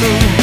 through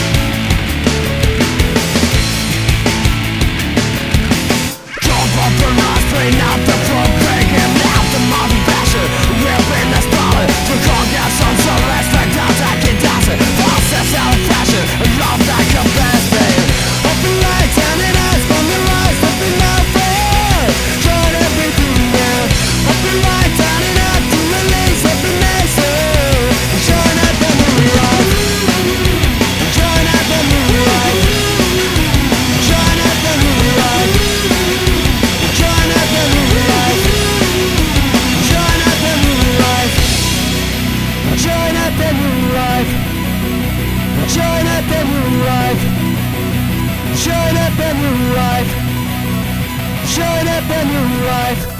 Shine up a new life. Shine up a new life.